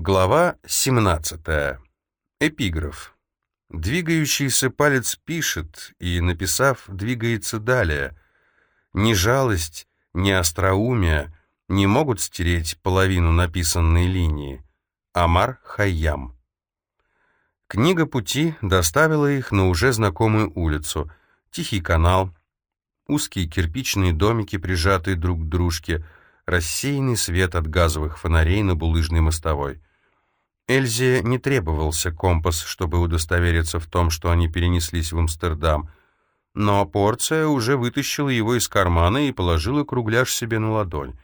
Глава 17. Эпиграф. Двигающийся палец пишет и, написав, двигается далее. Ни жалость, ни остроумие не могут стереть половину написанной линии. Амар Хайям. Книга пути доставила их на уже знакомую улицу. Тихий канал, узкие кирпичные домики, прижатые друг к дружке, рассеянный свет от газовых фонарей на булыжной мостовой — Эльзе не требовался компас, чтобы удостовериться в том, что они перенеслись в Амстердам, но порция уже вытащила его из кармана и положила кругляш себе на ладонь.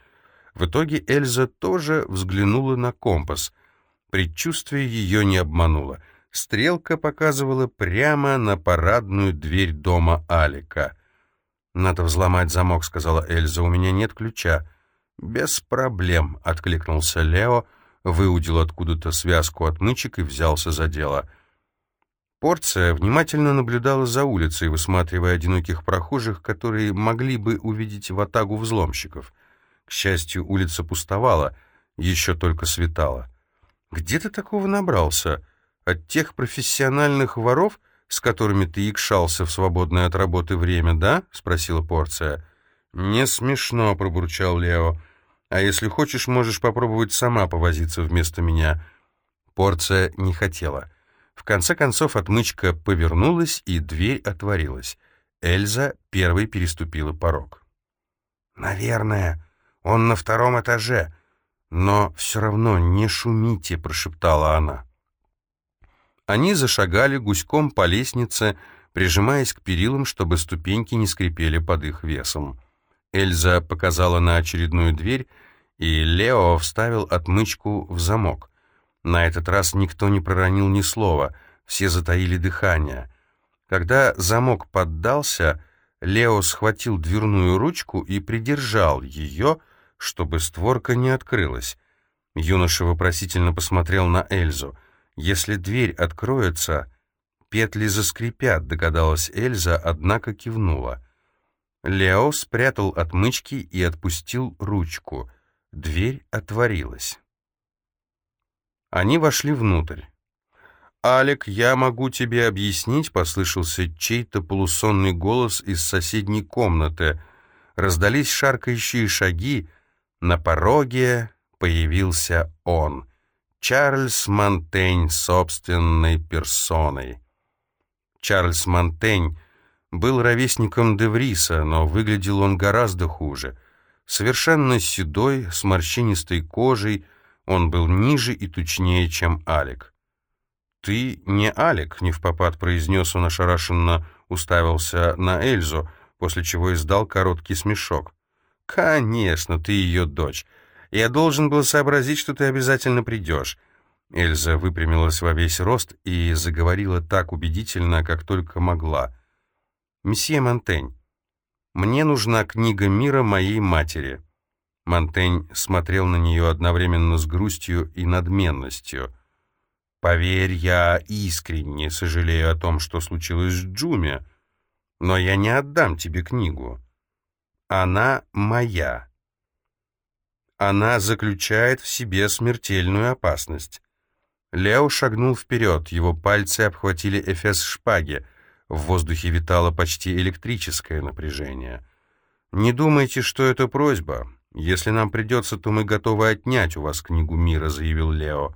В итоге Эльза тоже взглянула на компас. Предчувствие ее не обмануло. Стрелка показывала прямо на парадную дверь дома Алика. «Надо взломать замок», — сказала Эльза, — «у меня нет ключа». «Без проблем», — откликнулся Лео, — выудил откуда-то связку отмычек и взялся за дело. Порция внимательно наблюдала за улицей, высматривая одиноких прохожих, которые могли бы увидеть ватагу взломщиков. К счастью, улица пустовала, еще только светала. «Где ты такого набрался? От тех профессиональных воров, с которыми ты икшался в свободное от работы время, да?» — спросила Порция. «Не смешно», — пробурчал Лео. А если хочешь, можешь попробовать сама повозиться вместо меня». Порция не хотела. В конце концов отмычка повернулась, и дверь отворилась. Эльза первой переступила порог. «Наверное, он на втором этаже, но все равно не шумите», — прошептала она. Они зашагали гуськом по лестнице, прижимаясь к перилам, чтобы ступеньки не скрипели под их весом. Эльза показала на очередную дверь, и Лео вставил отмычку в замок. На этот раз никто не проронил ни слова, все затаили дыхание. Когда замок поддался, Лео схватил дверную ручку и придержал ее, чтобы створка не открылась. Юноша вопросительно посмотрел на Эльзу. «Если дверь откроется, петли заскрипят», — догадалась Эльза, однако кивнула. Лео спрятал отмычки и отпустил ручку. Дверь отворилась. Они вошли внутрь. «Алек, я могу тебе объяснить», — послышался чей-то полусонный голос из соседней комнаты. Раздались шаркающие шаги. На пороге появился он, Чарльз Монтень собственной персоной. Чарльз Монтень был ровесником Девриса, но выглядел он гораздо хуже. Совершенно седой, с морщинистой кожей, он был ниже и тучнее, чем Алик. «Ты не Алик», — невпопад произнес он ошарашенно, уставился на Эльзу, после чего издал короткий смешок. «Конечно, ты ее дочь. Я должен был сообразить, что ты обязательно придешь». Эльза выпрямилась во весь рост и заговорила так убедительно, как только могла. «Месье Монтень, мне нужна книга мира моей матери». Монтень смотрел на нее одновременно с грустью и надменностью. «Поверь, я искренне сожалею о том, что случилось с Джуми, но я не отдам тебе книгу. Она моя. Она заключает в себе смертельную опасность». Лео шагнул вперед, его пальцы обхватили эфес шпаги, в воздухе витало почти электрическое напряжение. «Не думайте, что это просьба. Если нам придется, то мы готовы отнять у вас книгу мира», — заявил Лео.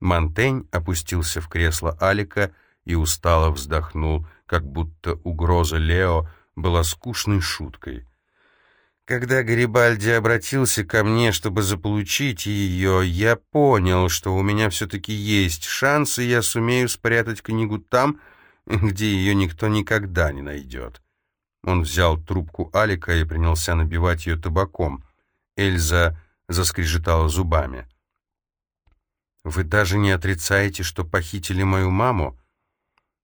Монтень опустился в кресло Алика и устало вздохнул, как будто угроза Лео была скучной шуткой. Когда Гарибальди обратился ко мне, чтобы заполучить ее, я понял, что у меня все-таки есть шанс, и я сумею спрятать книгу там, где ее никто никогда не найдет. Он взял трубку Алика и принялся набивать ее табаком. Эльза заскрежетала зубами. «Вы даже не отрицаете, что похитили мою маму?»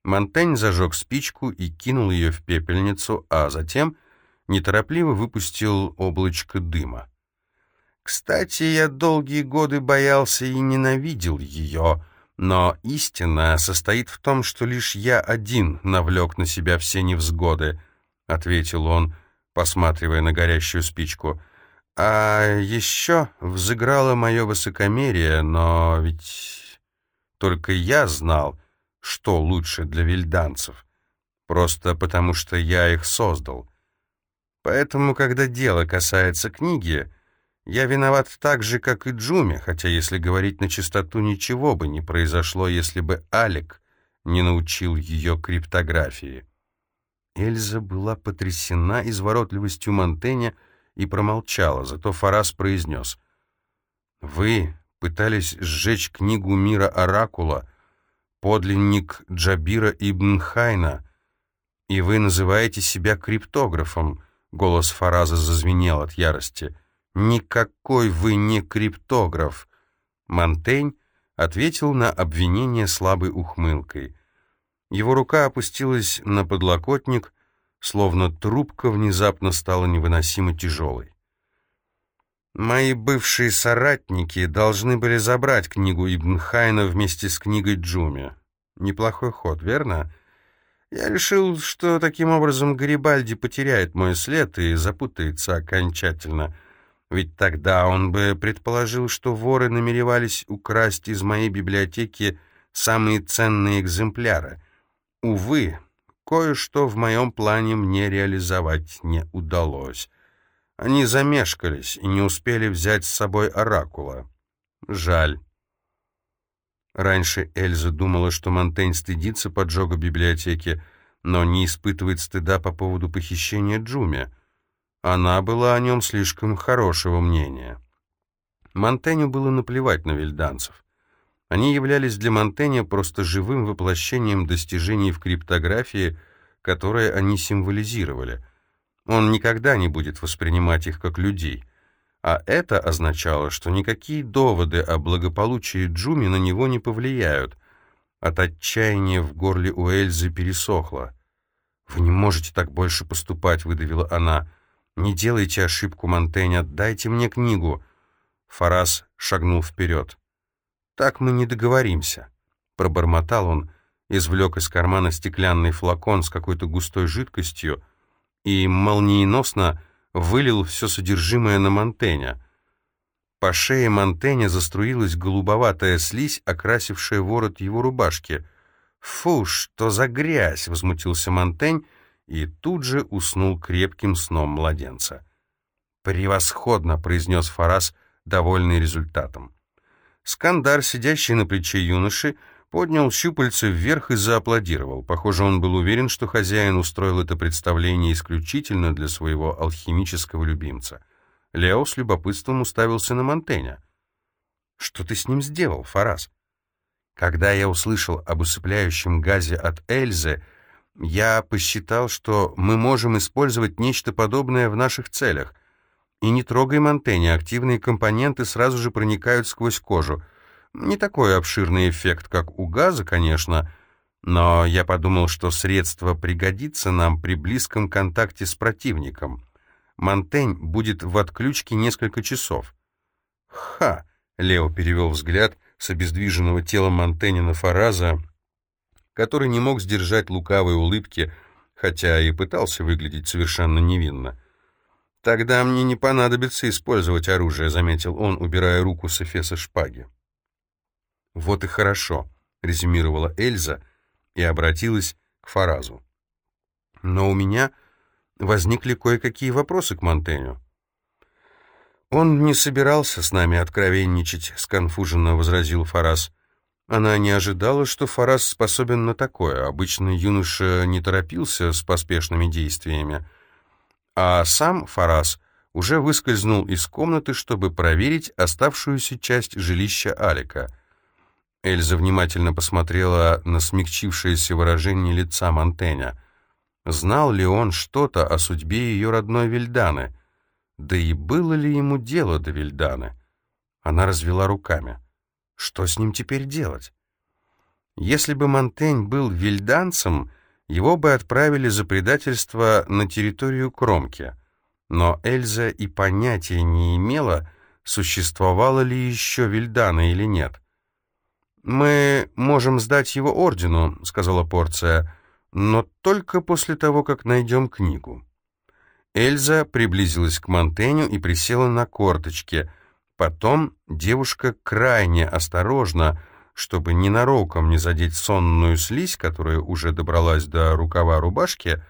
Монтень зажег спичку и кинул ее в пепельницу, а затем неторопливо выпустил облачко дыма. «Кстати, я долгие годы боялся и ненавидел ее», но истина состоит в том, что лишь я один навлек на себя все невзгоды, — ответил он, посматривая на горящую спичку. А еще взыграло мое высокомерие, но ведь только я знал, что лучше для вильданцев, просто потому что я их создал. Поэтому, когда дело касается книги, я виноват так же, как и Джуми, хотя, если говорить на чистоту, ничего бы не произошло, если бы Алек не научил ее криптографии. Эльза была потрясена изворотливостью Монтэня и промолчала, зато Фарас произнес. «Вы пытались сжечь книгу мира Оракула, подлинник Джабира ибн Хайна, и вы называете себя криптографом», — голос Фараза зазвенел от ярости. «Никакой вы не криптограф!» Монтень ответил на обвинение слабой ухмылкой. Его рука опустилась на подлокотник, словно трубка внезапно стала невыносимо тяжелой. Мои бывшие соратники должны были забрать книгу Ибн Хайна вместе с книгой Джуми. Неплохой ход, верно? Я решил, что таким образом Гарибальди потеряет мой след и запутается окончательно. Ведь тогда он бы предположил, что воры намеревались украсть из моей библиотеки самые ценные экземпляры — Увы, кое-что в моем плане мне реализовать не удалось. Они замешкались и не успели взять с собой оракула. Жаль. Раньше Эльза думала, что Монтень стыдится поджога библиотеки, но не испытывает стыда по поводу похищения Джуми. Она была о нем слишком хорошего мнения. Монтеню было наплевать на вильданцев. Они являлись для Монтэня просто живым воплощением достижений в криптографии, которые они символизировали. Он никогда не будет воспринимать их как людей. А это означало, что никакие доводы о благополучии Джуми на него не повлияют. От отчаяния в горле у Эльзы пересохло. «Вы не можете так больше поступать», — выдавила она. «Не делайте ошибку, Монтень, отдайте мне книгу». Фарас шагнул вперед. «Так мы не договоримся», — пробормотал он, извлек из кармана стеклянный флакон с какой-то густой жидкостью и молниеносно вылил все содержимое на Монтеня. По шее Монтеня заструилась голубоватая слизь, окрасившая ворот его рубашки. «Фу, что за грязь!» — возмутился Монтень и тут же уснул крепким сном младенца. «Превосходно!» — произнес Фарас, довольный результатом. Скандар, сидящий на плече юноши, поднял щупальце вверх и зааплодировал. Похоже, он был уверен, что хозяин устроил это представление исключительно для своего алхимического любимца. Лео с любопытством уставился на Монтеня. «Что ты с ним сделал, Фарас?» Когда я услышал об усыпляющем газе от Эльзы, я посчитал, что мы можем использовать нечто подобное в наших целях — и не трогай Монтеня, активные компоненты сразу же проникают сквозь кожу. Не такой обширный эффект, как у газа, конечно, но я подумал, что средство пригодится нам при близком контакте с противником. Монтень будет в отключке несколько часов. «Ха!» — Лео перевел взгляд с обездвиженного тела Монтеня на Фараза, который не мог сдержать лукавой улыбки, хотя и пытался выглядеть совершенно невинно. «Тогда мне не понадобится использовать оружие», — заметил он, убирая руку с эфеса шпаги. «Вот и хорошо», — резюмировала Эльза и обратилась к Фаразу. «Но у меня возникли кое-какие вопросы к Монтеню». «Он не собирался с нами откровенничать», — сконфуженно возразил Фараз. Она не ожидала, что Фараз способен на такое. Обычно юноша не торопился с поспешными действиями а сам Фарас уже выскользнул из комнаты, чтобы проверить оставшуюся часть жилища Алика. Эльза внимательно посмотрела на смягчившееся выражение лица Монтеня. Знал ли он что-то о судьбе ее родной Вильданы? Да и было ли ему дело до Вильданы? Она развела руками. Что с ним теперь делать? Если бы Монтень был вильданцем, его бы отправили за предательство на территорию Кромки. Но Эльза и понятия не имела, существовала ли еще Вильдана или нет. «Мы можем сдать его ордену», — сказала Порция, — «но только после того, как найдем книгу». Эльза приблизилась к Монтеню и присела на корточки. Потом девушка крайне осторожно, чтобы ненароком не задеть сонную слизь, которая уже добралась до рукава рубашки,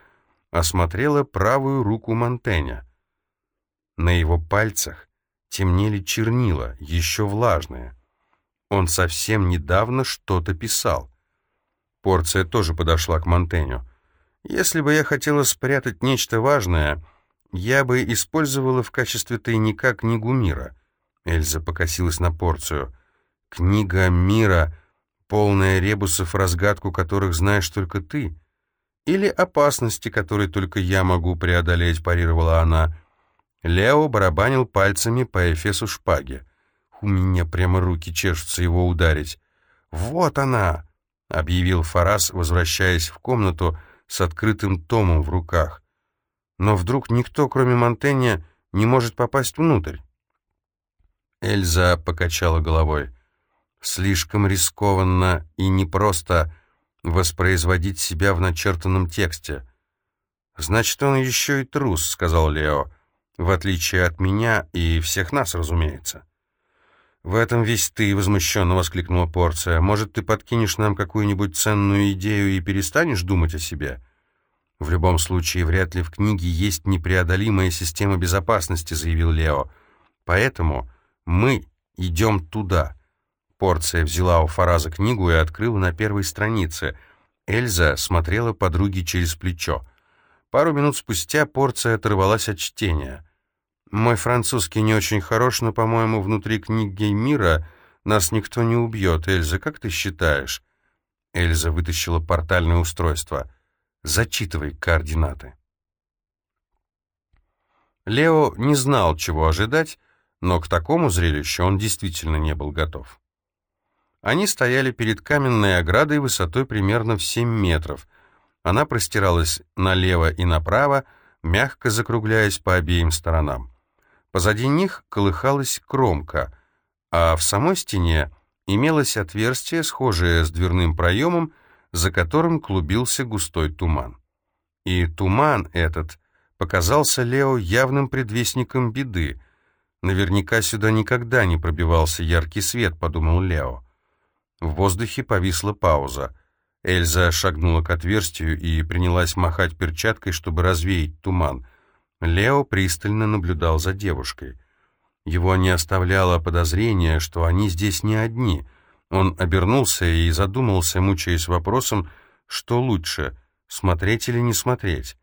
осмотрела правую руку Монтеня. На его пальцах темнели чернила, еще влажные. Он совсем недавно что-то писал. Порция тоже подошла к Монтеню. «Если бы я хотела спрятать нечто важное...» Я бы использовала в качестве тайника книгу мира. Эльза покосилась на порцию. Книга мира, полная ребусов, разгадку которых знаешь только ты. Или опасности, которые только я могу преодолеть, парировала она. Лео барабанил пальцами по эфесу шпаги. У меня прямо руки чешутся его ударить. «Вот она!» — объявил Фарас, возвращаясь в комнату с открытым томом в руках но вдруг никто, кроме Монтенья, не может попасть внутрь. Эльза покачала головой. Слишком рискованно и непросто воспроизводить себя в начертанном тексте. «Значит, он еще и трус», — сказал Лео, «в отличие от меня и всех нас, разумеется». «В этом весь ты», — возмущенно воскликнула Порция. «Может, ты подкинешь нам какую-нибудь ценную идею и перестанешь думать о себе?» «В любом случае, вряд ли в книге есть непреодолимая система безопасности», — заявил Лео. «Поэтому мы идем туда». Порция взяла у Фараза книгу и открыла на первой странице. Эльза смотрела подруге через плечо. Пару минут спустя порция оторвалась от чтения. «Мой французский не очень хорош, но, по-моему, внутри книги мира нас никто не убьет. Эльза, как ты считаешь?» Эльза вытащила портальное устройство — Зачитывай координаты. Лео не знал, чего ожидать, но к такому зрелищу он действительно не был готов. Они стояли перед каменной оградой высотой примерно в 7 метров. Она простиралась налево и направо, мягко закругляясь по обеим сторонам. Позади них колыхалась кромка, а в самой стене имелось отверстие, схожее с дверным проемом, за которым клубился густой туман. И туман этот показался Лео явным предвестником беды. Наверняка сюда никогда не пробивался яркий свет, подумал Лео. В воздухе повисла пауза. Эльза шагнула к отверстию и принялась махать перчаткой, чтобы развеять туман. Лео пристально наблюдал за девушкой. Его не оставляло подозрения, что они здесь не одни — он обернулся и задумался, мучаясь вопросом, что лучше, смотреть или не смотреть.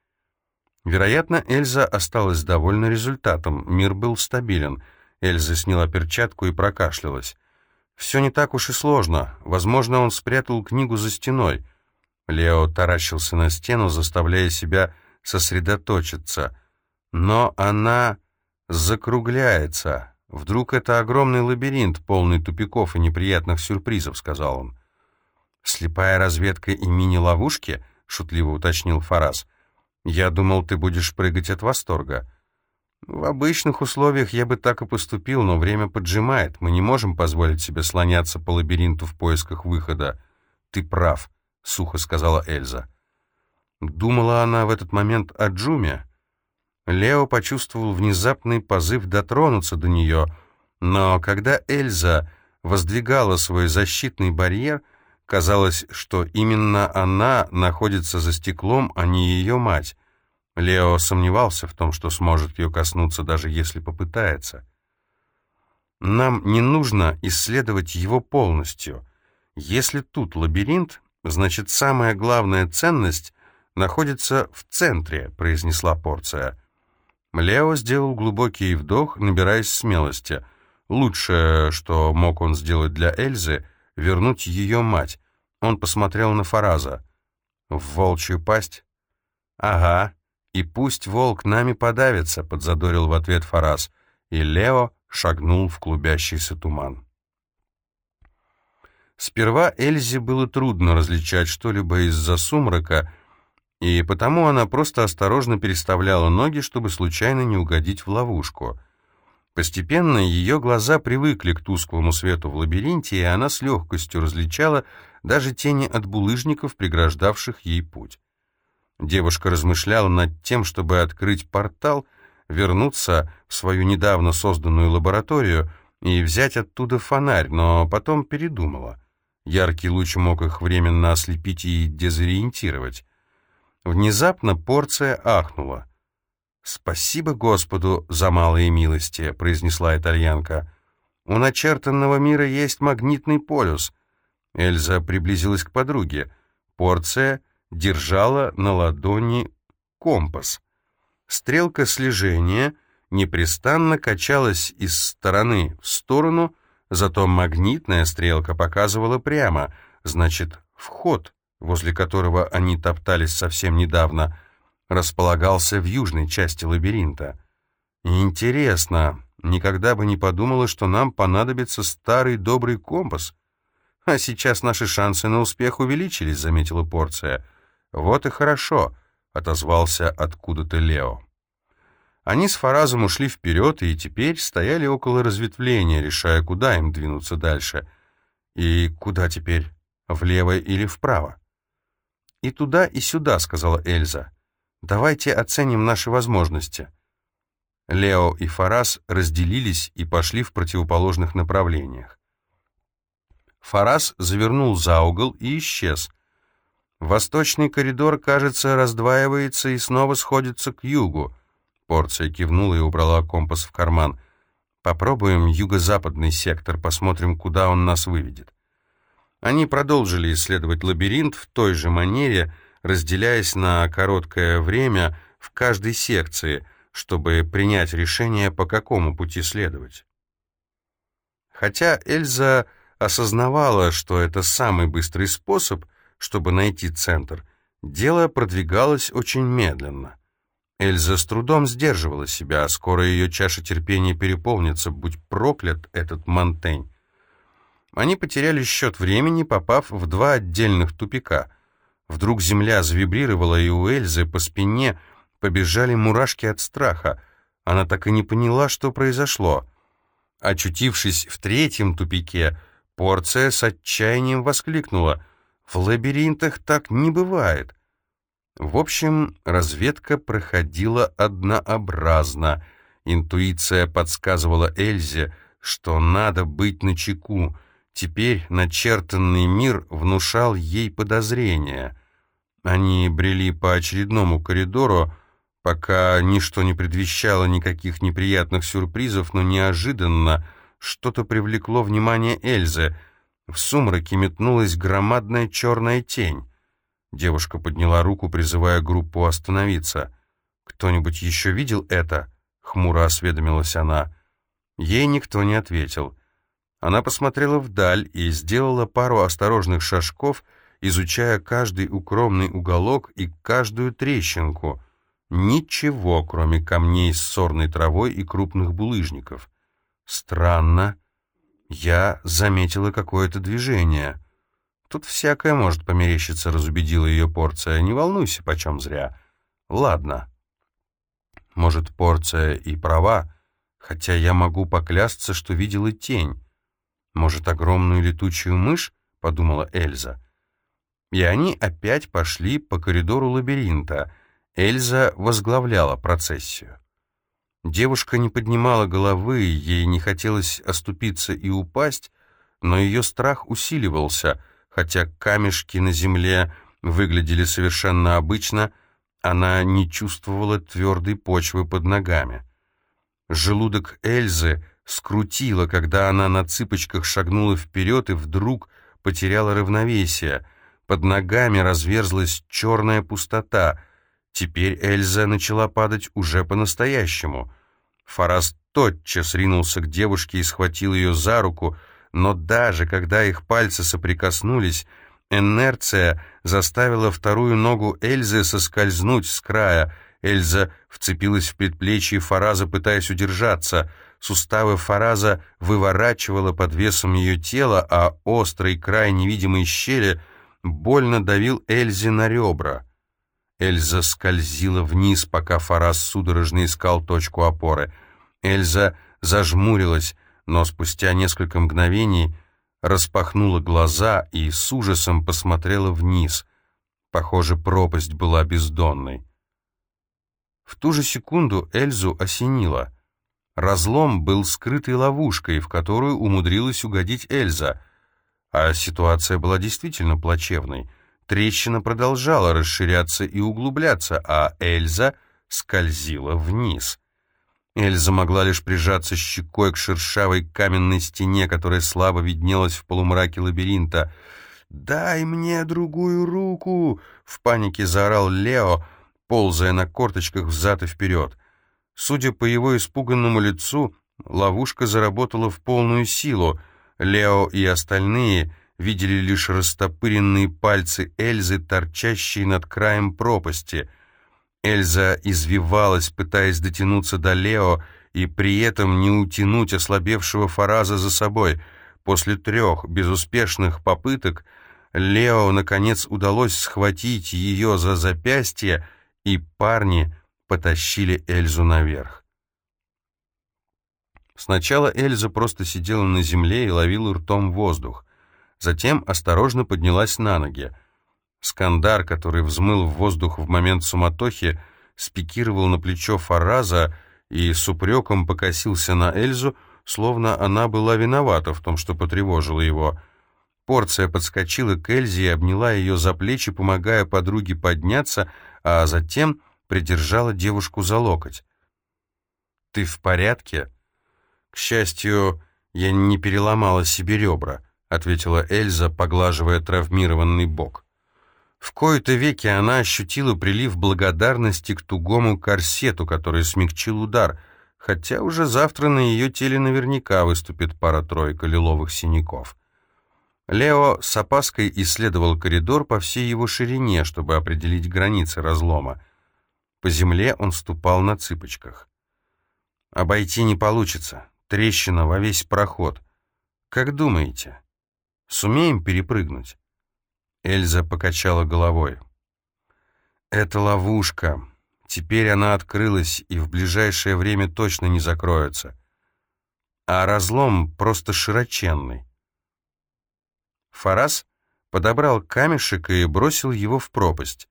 Вероятно, Эльза осталась довольна результатом, мир был стабилен. Эльза сняла перчатку и прокашлялась. «Все не так уж и сложно. Возможно, он спрятал книгу за стеной». Лео таращился на стену, заставляя себя сосредоточиться. «Но она закругляется, «Вдруг это огромный лабиринт, полный тупиков и неприятных сюрпризов», — сказал он. «Слепая разведка и мини-ловушки?» — шутливо уточнил Фарас. «Я думал, ты будешь прыгать от восторга». «В обычных условиях я бы так и поступил, но время поджимает. Мы не можем позволить себе слоняться по лабиринту в поисках выхода». «Ты прав», — сухо сказала Эльза. Думала она в этот момент о Джуме. Лео почувствовал внезапный позыв дотронуться до нее, но когда Эльза воздвигала свой защитный барьер, казалось, что именно она находится за стеклом, а не ее мать. Лео сомневался в том, что сможет ее коснуться, даже если попытается. Нам не нужно исследовать его полностью. Если тут лабиринт, значит, самая главная ценность находится в центре, произнесла порция. Лео сделал глубокий вдох, набираясь смелости. Лучшее, что мог он сделать для Эльзы, вернуть ее мать. Он посмотрел на Фараза. «В волчью пасть?» «Ага, и пусть волк нами подавится», — подзадорил в ответ Фараз, и Лео шагнул в клубящийся туман. Сперва Эльзе было трудно различать что-либо из-за сумрака, и потому она просто осторожно переставляла ноги, чтобы случайно не угодить в ловушку. Постепенно ее глаза привыкли к тусклому свету в лабиринте, и она с легкостью различала даже тени от булыжников, преграждавших ей путь. Девушка размышляла над тем, чтобы открыть портал, вернуться в свою недавно созданную лабораторию и взять оттуда фонарь, но потом передумала. Яркий луч мог их временно ослепить и дезориентировать. Внезапно порция ахнула. «Спасибо Господу за малые милости», — произнесла итальянка. «У начертанного мира есть магнитный полюс». Эльза приблизилась к подруге. Порция держала на ладони компас. Стрелка слежения непрестанно качалась из стороны в сторону, зато магнитная стрелка показывала прямо, значит, вход, возле которого они топтались совсем недавно, располагался в южной части лабиринта. Интересно, никогда бы не подумала, что нам понадобится старый добрый компас. А сейчас наши шансы на успех увеличились, заметила порция. Вот и хорошо, отозвался откуда-то Лео. Они с Фаразом ушли вперед и теперь стояли около разветвления, решая, куда им двинуться дальше. И куда теперь, влево или вправо? «И туда, и сюда», — сказала Эльза. «Давайте оценим наши возможности». Лео и Фараз разделились и пошли в противоположных направлениях. Фараз завернул за угол и исчез. Восточный коридор, кажется, раздваивается и снова сходится к югу. Порция кивнула и убрала компас в карман. «Попробуем юго-западный сектор, посмотрим, куда он нас выведет». Они продолжили исследовать лабиринт в той же манере, разделяясь на короткое время в каждой секции, чтобы принять решение, по какому пути следовать. Хотя Эльза осознавала, что это самый быстрый способ, чтобы найти центр, дело продвигалось очень медленно. Эльза с трудом сдерживала себя, а скоро ее чаша терпения переполнится, будь проклят этот Монтень. Они потеряли счет времени, попав в два отдельных тупика. Вдруг земля завибрировала, и у Эльзы по спине побежали мурашки от страха. Она так и не поняла, что произошло. Очутившись в третьем тупике, порция с отчаянием воскликнула. «В лабиринтах так не бывает!» В общем, разведка проходила однообразно. Интуиция подсказывала Эльзе, что надо быть начеку, Теперь начертанный мир внушал ей подозрения. Они брели по очередному коридору, пока ничто не предвещало никаких неприятных сюрпризов, но неожиданно что-то привлекло внимание Эльзы. В сумраке метнулась громадная черная тень. Девушка подняла руку, призывая группу остановиться. «Кто-нибудь еще видел это?» — хмуро осведомилась она. Ей никто не ответил. Она посмотрела вдаль и сделала пару осторожных шажков, изучая каждый укромный уголок и каждую трещинку. Ничего, кроме камней с сорной травой и крупных булыжников. Странно. Я заметила какое-то движение. Тут всякое может померещиться, разубедила ее порция. Не волнуйся, почем зря. Ладно. Может, порция и права, хотя я могу поклясться, что видела тень. «Может, огромную летучую мышь?» — подумала Эльза. И они опять пошли по коридору лабиринта. Эльза возглавляла процессию. Девушка не поднимала головы, ей не хотелось оступиться и упасть, но ее страх усиливался, хотя камешки на земле выглядели совершенно обычно, она не чувствовала твердой почвы под ногами. Желудок Эльзы скрутило, когда она на цыпочках шагнула вперед и вдруг потеряла равновесие. Под ногами разверзлась черная пустота. Теперь Эльза начала падать уже по-настоящему. Фарас тотчас ринулся к девушке и схватил ее за руку, но даже когда их пальцы соприкоснулись, инерция заставила вторую ногу Эльзы соскользнуть с края. Эльза вцепилась в предплечье Фараза, пытаясь удержаться — Суставы Фараза выворачивало под весом ее тела, а острый край невидимой щели больно давил Эльзе на ребра. Эльза скользила вниз, пока Фараз судорожно искал точку опоры. Эльза зажмурилась, но спустя несколько мгновений распахнула глаза и с ужасом посмотрела вниз. Похоже, пропасть была бездонной. В ту же секунду Эльзу осенило. Разлом был скрытой ловушкой, в которую умудрилась угодить Эльза. А ситуация была действительно плачевной. Трещина продолжала расширяться и углубляться, а Эльза скользила вниз. Эльза могла лишь прижаться щекой к шершавой каменной стене, которая слабо виднелась в полумраке лабиринта. «Дай мне другую руку!» — в панике заорал Лео, ползая на корточках взад и вперед. Судя по его испуганному лицу, ловушка заработала в полную силу. Лео и остальные видели лишь растопыренные пальцы Эльзы, торчащие над краем пропасти — Эльза извивалась, пытаясь дотянуться до Лео и при этом не утянуть ослабевшего Фараза за собой. После трех безуспешных попыток Лео, наконец, удалось схватить ее за запястье, и парни потащили Эльзу наверх. Сначала Эльза просто сидела на земле и ловила ртом воздух. Затем осторожно поднялась на ноги. Скандар, который взмыл в воздух в момент суматохи, спикировал на плечо Фараза и с упреком покосился на Эльзу, словно она была виновата в том, что потревожила его. Порция подскочила к Эльзе и обняла ее за плечи, помогая подруге подняться, а затем придержала девушку за локоть. «Ты в порядке?» «К счастью, я не переломала себе ребра», — ответила Эльза, поглаживая травмированный бок. В кои-то веки она ощутила прилив благодарности к тугому корсету, который смягчил удар, хотя уже завтра на ее теле наверняка выступит пара-тройка лиловых синяков. Лео с опаской исследовал коридор по всей его ширине, чтобы определить границы разлома. По земле он ступал на цыпочках. «Обойти не получится. Трещина во весь проход. Как думаете, сумеем перепрыгнуть?» Эльза покачала головой. «Это ловушка. Теперь она открылась и в ближайшее время точно не закроется. А разлом просто широченный». Фарас подобрал камешек и бросил его в пропасть.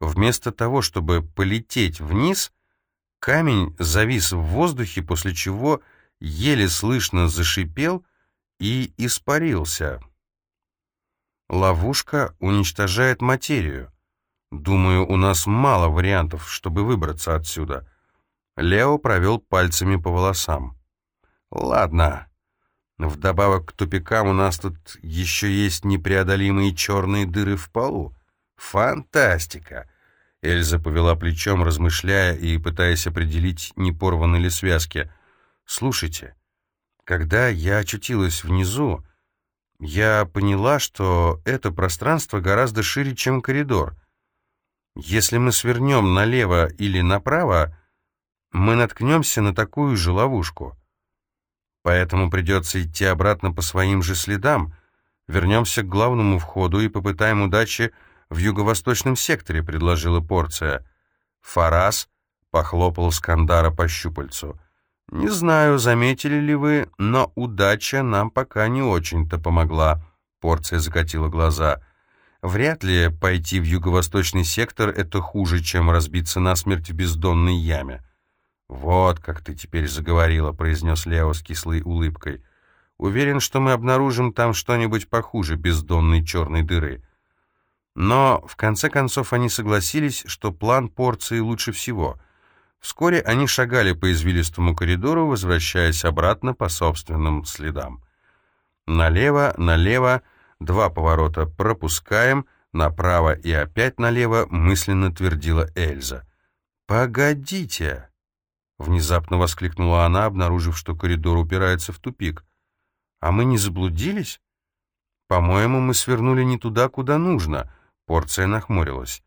Вместо того, чтобы полететь вниз, камень завис в воздухе, после чего еле слышно зашипел и испарился. Ловушка уничтожает материю. Думаю, у нас мало вариантов, чтобы выбраться отсюда. Лео провел пальцами по волосам. Ладно. Вдобавок к тупикам у нас тут еще есть непреодолимые черные дыры в полу. Фантастика! Эльза повела плечом, размышляя и пытаясь определить, не порваны ли связки. «Слушайте, когда я очутилась внизу, я поняла, что это пространство гораздо шире, чем коридор. Если мы свернем налево или направо, мы наткнемся на такую же ловушку. Поэтому придется идти обратно по своим же следам, вернемся к главному входу и попытаем удачи в юго-восточном секторе, предложила порция. Фарас похлопал Скандара по щупальцу. «Не знаю, заметили ли вы, но удача нам пока не очень-то помогла», — порция закатила глаза. «Вряд ли пойти в юго-восточный сектор — это хуже, чем разбиться насмерть в бездонной яме». «Вот как ты теперь заговорила», — произнес Лео с кислой улыбкой. «Уверен, что мы обнаружим там что-нибудь похуже бездонной черной дыры». Но, в конце концов, они согласились, что план порции лучше всего — Вскоре они шагали по извилистому коридору, возвращаясь обратно по собственным следам. Налево, налево, два поворота пропускаем, направо и опять налево, мысленно твердила Эльза. «Погодите!» — внезапно воскликнула она, обнаружив, что коридор упирается в тупик. «А мы не заблудились? По-моему, мы свернули не туда, куда нужно», — порция нахмурилась.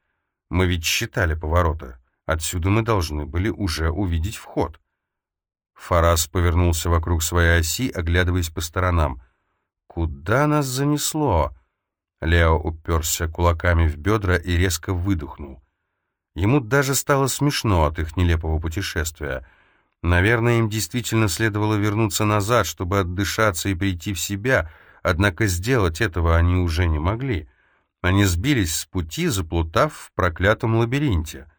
«Мы ведь считали повороты». Отсюда мы должны были уже увидеть вход. Фарас повернулся вокруг своей оси, оглядываясь по сторонам. «Куда нас занесло?» Лео уперся кулаками в бедра и резко выдохнул. Ему даже стало смешно от их нелепого путешествия. Наверное, им действительно следовало вернуться назад, чтобы отдышаться и прийти в себя, однако сделать этого они уже не могли. Они сбились с пути, заплутав в проклятом лабиринте.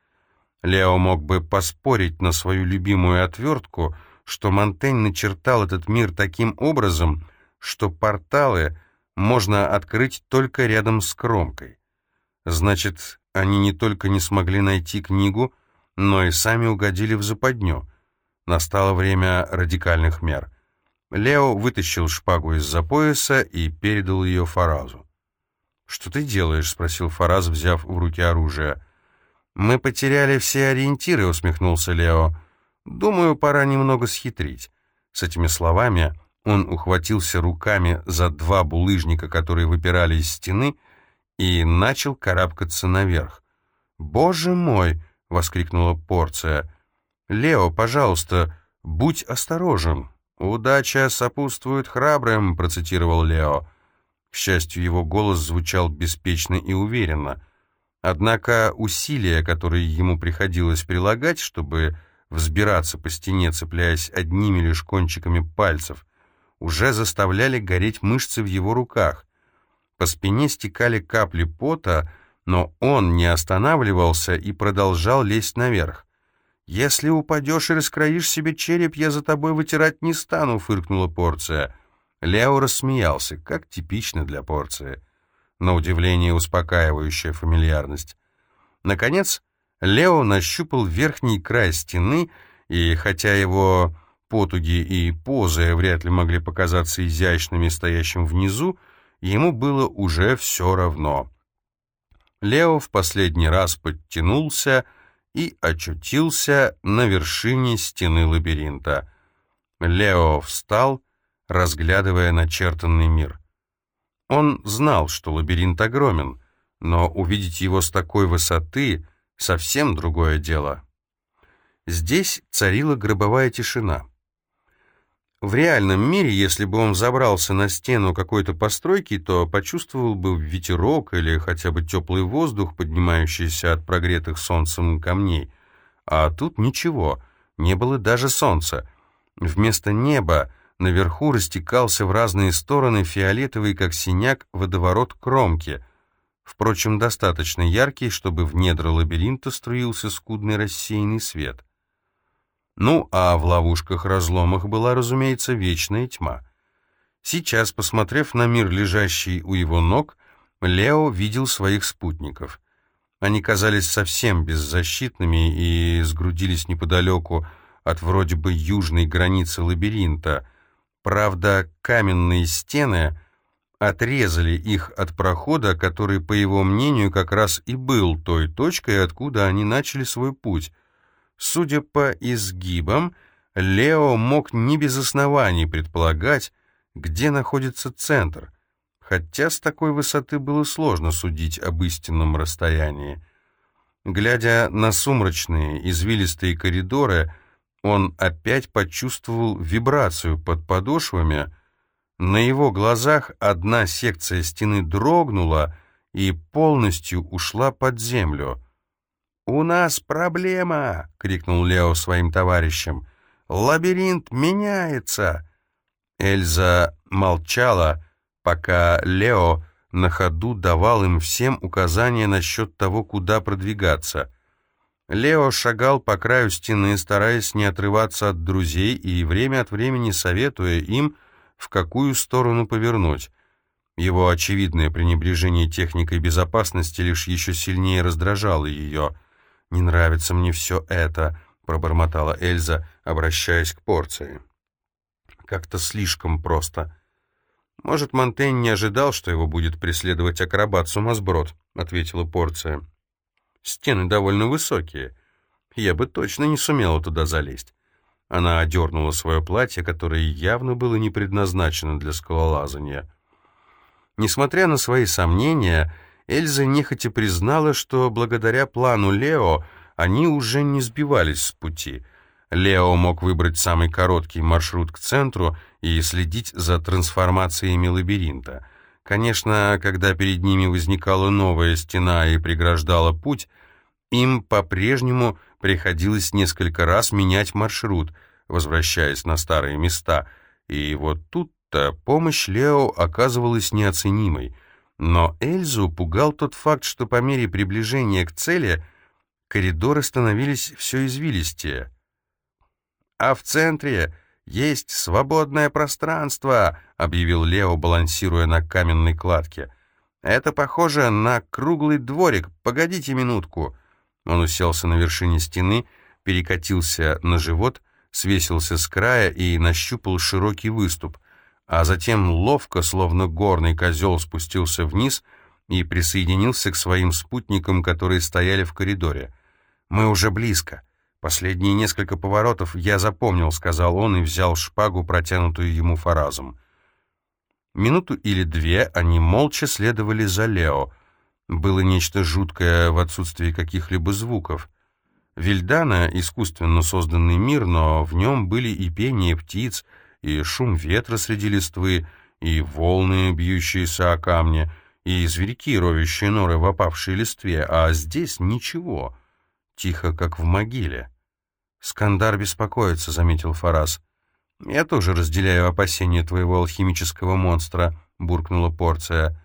Лео мог бы поспорить на свою любимую отвертку, что Монтень начертал этот мир таким образом, что порталы можно открыть только рядом с кромкой. Значит, они не только не смогли найти книгу, но и сами угодили в западню. Настало время радикальных мер. Лео вытащил шпагу из-за пояса и передал ее Фаразу. «Что ты делаешь?» — спросил Фараз, взяв в руки оружие. «Мы потеряли все ориентиры», — усмехнулся Лео. «Думаю, пора немного схитрить». С этими словами он ухватился руками за два булыжника, которые выпирали из стены, и начал карабкаться наверх. «Боже мой!» — воскликнула порция. «Лео, пожалуйста, будь осторожен». «Удача сопутствует храбрым», — процитировал Лео. К счастью, его голос звучал беспечно и уверенно. Однако усилия, которые ему приходилось прилагать, чтобы взбираться по стене, цепляясь одними лишь кончиками пальцев, уже заставляли гореть мышцы в его руках. По спине стекали капли пота, но он не останавливался и продолжал лезть наверх. «Если упадешь и раскроишь себе череп, я за тобой вытирать не стану», — фыркнула порция. Лео рассмеялся, как типично для порции. На удивление успокаивающая фамильярность. Наконец, Лео нащупал верхний край стены, и хотя его потуги и позы вряд ли могли показаться изящными стоящим внизу, ему было уже все равно. Лео в последний раз подтянулся и очутился на вершине стены лабиринта. Лео встал, разглядывая начертанный мир. Он знал, что лабиринт огромен, но увидеть его с такой высоты — совсем другое дело. Здесь царила гробовая тишина. В реальном мире, если бы он забрался на стену какой-то постройки, то почувствовал бы ветерок или хотя бы теплый воздух, поднимающийся от прогретых солнцем камней. А тут ничего, не было даже солнца. Вместо неба наверху растекался в разные стороны фиолетовый, как синяк, водоворот кромки, впрочем, достаточно яркий, чтобы в недра лабиринта струился скудный рассеянный свет. Ну, а в ловушках-разломах была, разумеется, вечная тьма. Сейчас, посмотрев на мир, лежащий у его ног, Лео видел своих спутников. Они казались совсем беззащитными и сгрудились неподалеку от вроде бы южной границы лабиринта. Правда, каменные стены отрезали их от прохода, который, по его мнению, как раз и был той точкой, откуда они начали свой путь. Судя по изгибам, Лео мог не без оснований предполагать, где находится центр, хотя с такой высоты было сложно судить об истинном расстоянии. Глядя на сумрачные, извилистые коридоры, он опять почувствовал вибрацию под подошвами. На его глазах одна секция стены дрогнула и полностью ушла под землю — «У нас проблема!» — крикнул Лео своим товарищам. «Лабиринт меняется!» Эльза молчала, пока Лео на ходу давал им всем указания насчет того, куда продвигаться. Лео шагал по краю стены, стараясь не отрываться от друзей и время от времени советуя им, в какую сторону повернуть. Его очевидное пренебрежение техникой безопасности лишь еще сильнее раздражало ее — «Не нравится мне все это», — пробормотала Эльза, обращаясь к порции. «Как-то слишком просто». «Может, Монтень не ожидал, что его будет преследовать акробат-сумасброд», — ответила порция. «Стены довольно высокие. Я бы точно не сумела туда залезть». Она одернула свое платье, которое явно было не предназначено для скалолазания. Несмотря на свои сомнения, Эльза нехотя признала, что благодаря плану Лео они уже не сбивались с пути. Лео мог выбрать самый короткий маршрут к центру и следить за трансформациями лабиринта. Конечно, когда перед ними возникала новая стена и преграждала путь, им по-прежнему приходилось несколько раз менять маршрут, возвращаясь на старые места, и вот тут-то помощь Лео оказывалась неоценимой — Но Эльзу пугал тот факт, что по мере приближения к цели коридоры становились все извилистее. «А в центре есть свободное пространство», — объявил Лео, балансируя на каменной кладке. «Это похоже на круглый дворик. Погодите минутку». Он уселся на вершине стены, перекатился на живот, свесился с края и нащупал широкий выступ, а затем ловко, словно горный козел, спустился вниз и присоединился к своим спутникам, которые стояли в коридоре. «Мы уже близко. Последние несколько поворотов я запомнил», — сказал он и взял шпагу, протянутую ему фаразом. Минуту или две они молча следовали за Лео. Было нечто жуткое в отсутствии каких-либо звуков. Вильдана — искусственно созданный мир, но в нем были и пение птиц, и шум ветра среди листвы, и волны, бьющиеся о камни, и зверьки, ровящие норы в опавшей листве, а здесь ничего, тихо, как в могиле. «Скандар беспокоится», — заметил Фарас. «Я тоже разделяю опасения твоего алхимического монстра», — буркнула порция.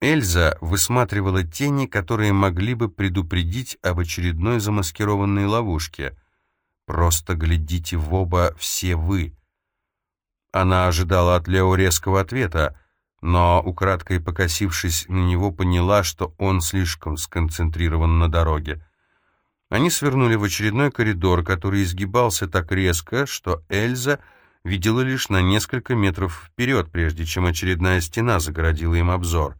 Эльза высматривала тени, которые могли бы предупредить об очередной замаскированной ловушке. «Просто глядите в оба все вы». Она ожидала от Лео резкого ответа, но, украдкой покосившись на него, поняла, что он слишком сконцентрирован на дороге. Они свернули в очередной коридор, который изгибался так резко, что Эльза видела лишь на несколько метров вперед, прежде чем очередная стена загородила им обзор.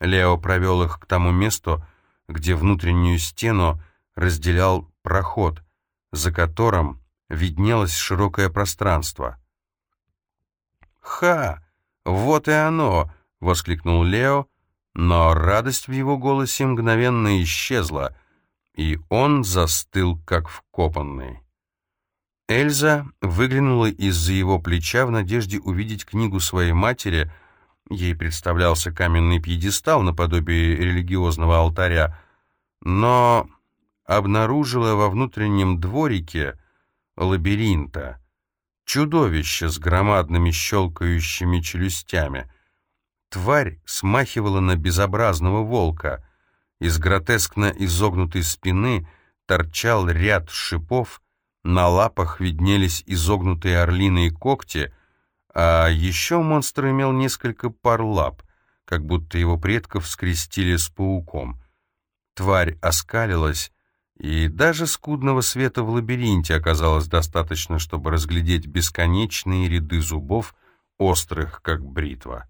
Лео провел их к тому месту, где внутреннюю стену разделял проход, за которым виднелось широкое пространство. «Ха! Вот и оно!» — воскликнул Лео, но радость в его голосе мгновенно исчезла — и он застыл, как вкопанный. Эльза выглянула из-за его плеча в надежде увидеть книгу своей матери. Ей представлялся каменный пьедестал наподобие религиозного алтаря, но обнаружила во внутреннем дворике лабиринта чудовище с громадными щелкающими челюстями. Тварь смахивала на безобразного волка — из гротескно изогнутой спины торчал ряд шипов, на лапах виднелись изогнутые орлиные когти, а еще монстр имел несколько пар лап, как будто его предков скрестили с пауком. Тварь оскалилась, и даже скудного света в лабиринте оказалось достаточно, чтобы разглядеть бесконечные ряды зубов, острых, как бритва.